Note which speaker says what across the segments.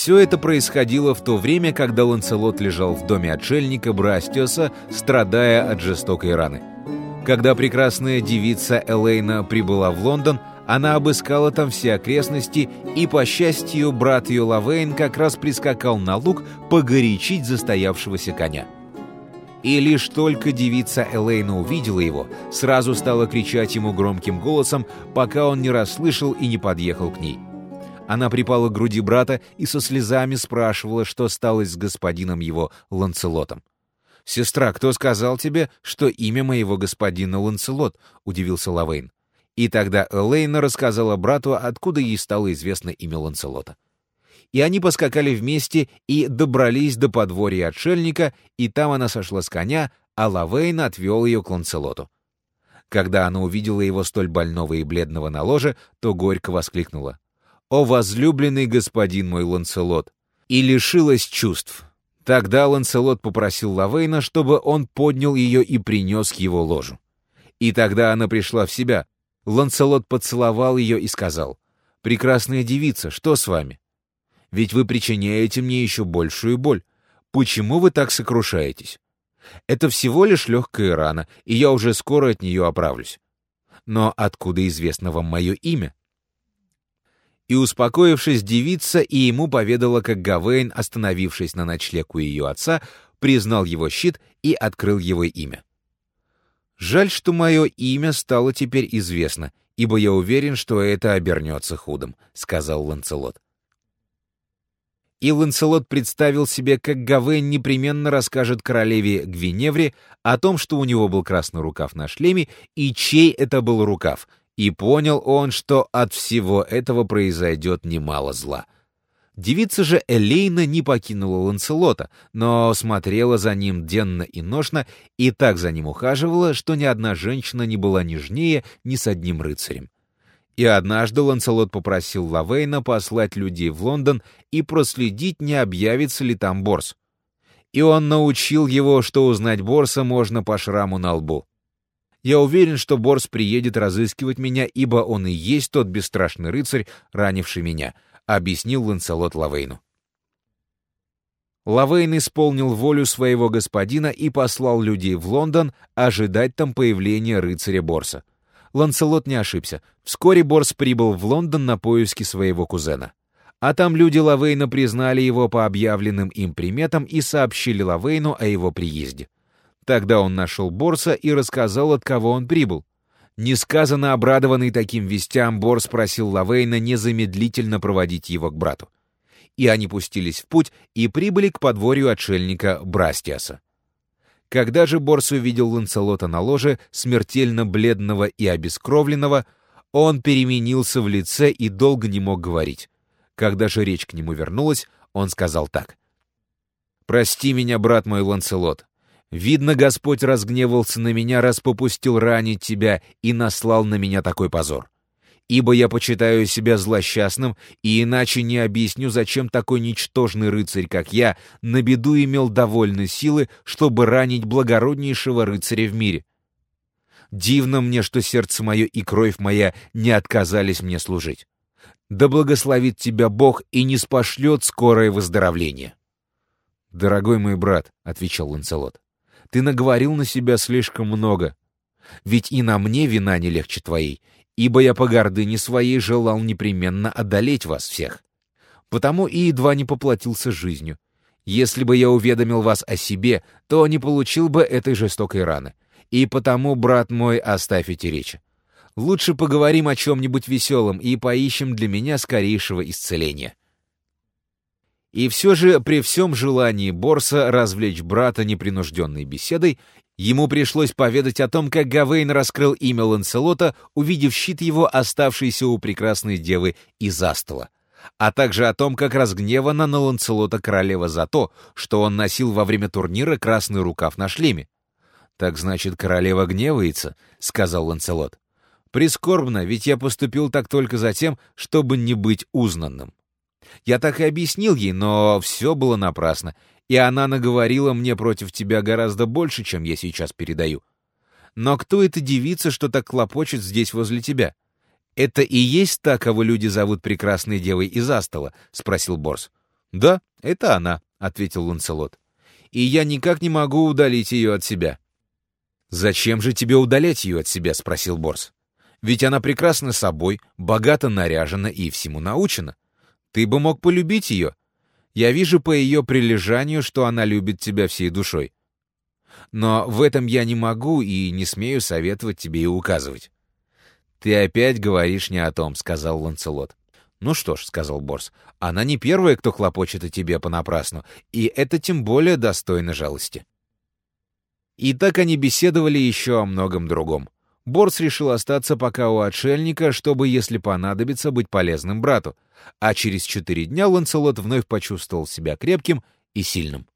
Speaker 1: Все это происходило в то время, когда Ланцелот лежал в доме отшельника Брастиоса, страдая от жестокой раны. Когда прекрасная девица Элейна прибыла в Лондон, она обыскала там все окрестности, и, по счастью, брат ее Лавейн как раз прискакал на луг погорячить застоявшегося коня. И лишь только девица Элейна увидела его, сразу стала кричать ему громким голосом, пока он не расслышал и не подъехал к ней. Она припала к груди брата и со слезами спрашивала, что стало с господином его Ланцелотом. «Сестра, кто сказал тебе, что имя моего господина Ланцелот?» — удивился Лавейн. И тогда Элейна рассказала брату, откуда ей стало известно имя Ланселота. И они поскакали вместе и добрались до подворья отшельника, и там она сошла с коня, а Лавейн отвел ее к Ланселоту. Когда она увидела его столь больного и бледного на ложе, то горько воскликнула. «О, возлюбленный господин мой Ланселот!» и лишилась чувств. Тогда Ланселот попросил Лавейна, чтобы он поднял ее и принес к его ложу. И тогда она пришла в себя, Ланселот поцеловал ее и сказал, «Прекрасная девица, что с вами? Ведь вы причиняете мне еще большую боль. Почему вы так сокрушаетесь? Это всего лишь легкая рана, и я уже скоро от нее оправлюсь. Но откуда известно вам мое имя?» И, успокоившись, девица и ему поведала, как Гавейн, остановившись на ночлег у ее отца, признал его щит и открыл его имя. Жаль, что мое имя стало теперь известно, ибо я уверен, что это обернется худом», — сказал Ланцелот. И Ланцелот представил себе, как Гавейн непременно расскажет королеве Гвиневре о том, что у него был красный рукав на шлеме и чей это был рукав, и понял он, что от всего этого произойдет немало зла. Девица же Элейна не покинула Ланселота, но смотрела за ним денно и ношно и так за ним ухаживала, что ни одна женщина не была нежнее ни с одним рыцарем. И однажды Ланселот попросил Лавейна послать людей в Лондон и проследить, не объявится ли там Борс. И он научил его, что узнать Борса можно по шраму на лбу. Я уверен, что Борс приедет разыскивать меня, ибо он и есть тот бесстрашный рыцарь, ранивший меня — объяснил Ланселот Лавейну. Лавейн исполнил волю своего господина и послал людей в Лондон ожидать там появления рыцаря Борса. Ланселот не ошибся. Вскоре Борс прибыл в Лондон на поиски своего кузена. А там люди Лавейна признали его по объявленным им приметам и сообщили Лавейну о его приезде. Тогда он нашел Борса и рассказал, от кого он прибыл. Несказанно обрадованный таким вестям, Бор спросил Лавейна незамедлительно проводить его к брату. И они пустились в путь и прибыли к подворью отшельника Брастиаса. Когда же Борс увидел Ланцелота на ложе, смертельно бледного и обескровленного, он переменился в лице и долго не мог говорить. Когда же речь к нему вернулась, он сказал так. «Прости меня, брат мой Ланцелот. Видно, Господь разгневался на меня, раз попустил ранить тебя и наслал на меня такой позор. Ибо я почитаю себя злосчастным, и иначе не объясню, зачем такой ничтожный рыцарь, как я, на беду имел довольно силы, чтобы ранить благороднейшего рыцаря в мире. Дивно мне, что сердце мое и кровь моя не отказались мне служить. Да благословит тебя Бог и не спошлет скорое выздоровление. «Дорогой мой брат», — отвечал Ланцелот, ты наговорил на себя слишком много. Ведь и на мне вина не легче твоей, ибо я по гордыне своей желал непременно одолеть вас всех. Потому и едва не поплатился жизнью. Если бы я уведомил вас о себе, то не получил бы этой жестокой раны. И потому, брат мой, оставьте речи. Лучше поговорим о чем-нибудь веселом и поищем для меня скорейшего исцеления. И все же при всем желании Борса развлечь брата непринужденной беседой, ему пришлось поведать о том, как Гавейн раскрыл имя Ланселота, увидев щит его, оставшийся у прекрасной девы из Астола, а также о том, как разгневана на Ланселота королева за то, что он носил во время турнира красный рукав на шлеме. «Так значит, королева гневается», — сказал Ланселот. «Прискорбно, ведь я поступил так только за тем, чтобы не быть узнанным». Я так и объяснил ей, но все было напрасно, и она наговорила мне против тебя гораздо больше, чем я сейчас передаю. Но кто эта девица, что так хлопочет здесь возле тебя? Это и есть та, кого люди зовут прекрасной девой из Астола? — спросил Борс. «Да, это она», — ответил Ланселот. «И я никак не могу удалить ее от себя». «Зачем же тебе удалять ее от себя?» — спросил Борс. «Ведь она прекрасна собой, богато наряжена и всему научена. Ты бы мог полюбить ее. Я вижу по ее прилежанию, что она любит тебя всей душой. Но в этом я не могу и не смею советовать тебе и указывать». «Ты опять говоришь не о том», — сказал Ланцелот. «Ну что ж», — сказал Борс, — «она не первая, кто хлопочет о тебе понапрасну, и это тем более достойно жалости». И так они беседовали еще о многом другом. Борс решил остаться пока у отшельника, чтобы, если понадобится, быть полезным брату, а через четыре дня Ланцелот вновь почувствовал себя крепким и сильным.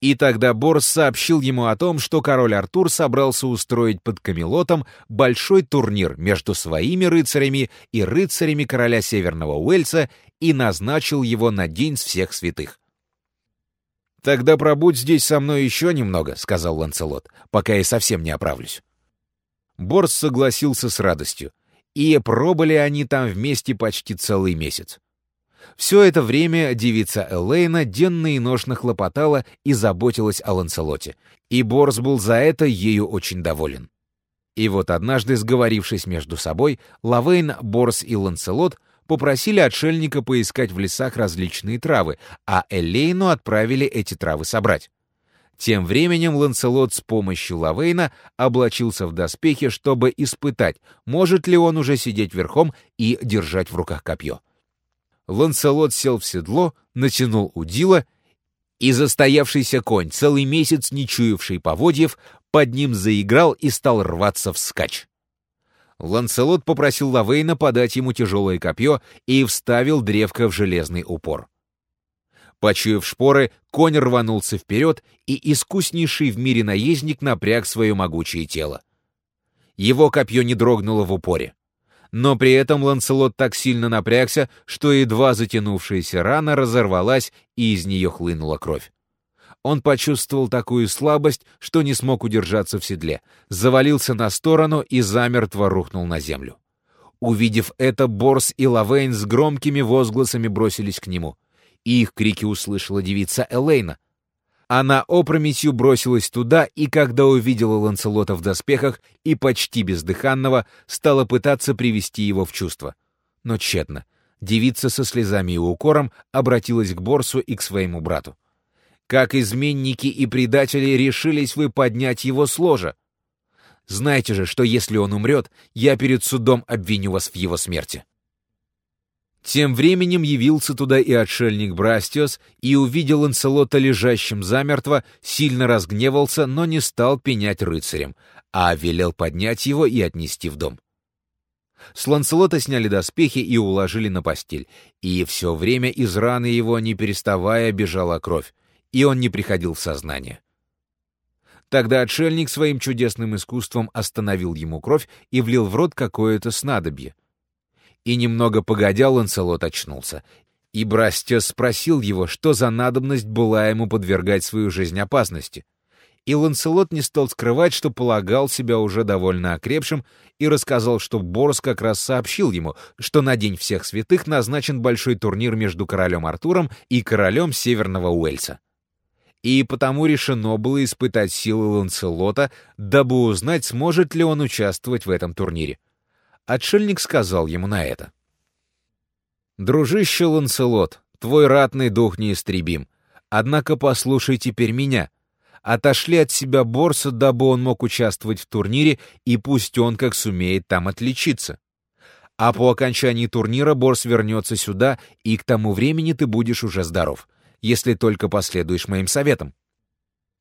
Speaker 1: И тогда Борс сообщил ему о том, что король Артур собрался устроить под Камелотом большой турнир между своими рыцарями и рыцарями короля Северного Уэльса и назначил его на День всех святых. «Тогда пробудь здесь со мной еще немного», — сказал Ланцелот, — «пока я совсем не оправлюсь». Борс согласился с радостью, и пробыли они там вместе почти целый месяц. Все это время девица Элейна денно и ношно хлопотала и заботилась о Ланселоте, и Борс был за это ею очень доволен. И вот однажды, сговорившись между собой, Лавейн, Борс и Ланселот попросили отшельника поискать в лесах различные травы, а Элейну отправили эти травы собрать. Тем временем Ланселот с помощью Лавейна облачился в доспехи, чтобы испытать, может ли он уже сидеть верхом и держать в руках копье. Ланселот сел в седло, натянул удила, и застоявшийся конь, целый месяц не чуявший поводьев, под ним заиграл и стал рваться вскачь. Ланселот попросил Лавейна подать ему тяжелое копье и вставил древко в железный упор. Почуяв шпоры, конь рванулся вперед, и искуснейший в мире наездник напряг свое могучее тело. Его копье не дрогнуло в упоре но при этом Ланселот так сильно напрягся, что едва затянувшаяся рана разорвалась, и из нее хлынула кровь. Он почувствовал такую слабость, что не смог удержаться в седле, завалился на сторону и замертво рухнул на землю. Увидев это, Борс и Лавейн с громкими возгласами бросились к нему. И их крики услышала девица Элейна — она опрометью бросилась туда, и когда увидела Ланселота в доспехах и почти бездыханного, стала пытаться привести его в чувство. Но тщетно. Девица со слезами и укором обратилась к Борсу и к своему брату. «Как изменники и предатели решились вы поднять его с ложа? Знаете же, что если он умрет, я перед судом обвиню вас в его смерти». Тем временем явился туда и отшельник Брастиос и увидел Ланселота лежащим замертво, сильно разгневался, но не стал пенять рыцарем, а велел поднять его и отнести в дом. С Ланселота сняли доспехи и уложили на постель, и все время из раны его, не переставая, бежала кровь, и он не приходил в сознание. Тогда отшельник своим чудесным искусством остановил ему кровь и влил в рот какое-то снадобье — и немного погодя Ланселот очнулся. И Брастес спросил его, что за надобность была ему подвергать свою жизнь опасности. И Ланселот не стал скрывать, что полагал себя уже довольно окрепшим, и рассказал, что Борс как раз сообщил ему, что на День всех святых назначен большой турнир между королем Артуром и королем Северного Уэльса. И потому решено было испытать силы Ланселота, дабы узнать, сможет ли он участвовать в этом турнире. Отшельник сказал ему на это. «Дружище Ланселот, твой ратный дух неистребим. Однако послушай теперь меня. Отошли от себя Борса, дабы он мог участвовать в турнире, и пусть он как сумеет там отличиться. А по окончании турнира Борс вернется сюда, и к тому времени ты будешь уже здоров, если только последуешь моим советам».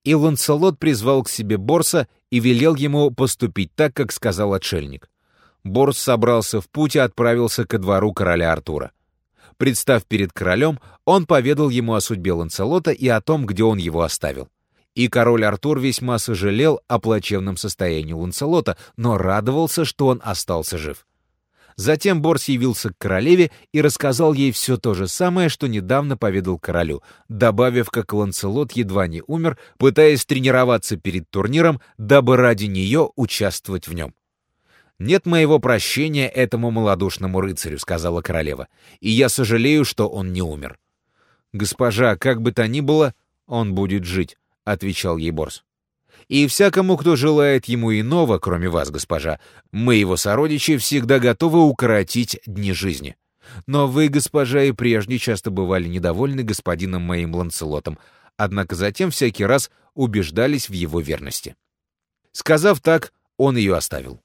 Speaker 1: И Ланселот призвал к себе Борса и велел ему поступить так, как сказал отшельник. Борс собрался в путь и отправился ко двору короля Артура. Представ перед королем, он поведал ему о судьбе Ланцелота и о том, где он его оставил. И король Артур весьма сожалел о плачевном состоянии Ланцелота, но радовался, что он остался жив. Затем Борс явился к королеве и рассказал ей все то же самое, что недавно поведал королю, добавив, как Ланцелот едва не умер, пытаясь тренироваться перед турниром, дабы ради нее участвовать в нем. «Нет моего прощения этому малодушному рыцарю», — сказала королева, «и я сожалею, что он не умер». «Госпожа, как бы то ни было, он будет жить», — отвечал ей Борс. «И всякому, кто желает ему иного, кроме вас, госпожа, мы, его сородичи, всегда готовы укоротить дни жизни. Но вы, госпожа, и прежде часто бывали недовольны господином моим Ланцелотом, однако затем всякий раз убеждались в его верности». Сказав так, он ее оставил.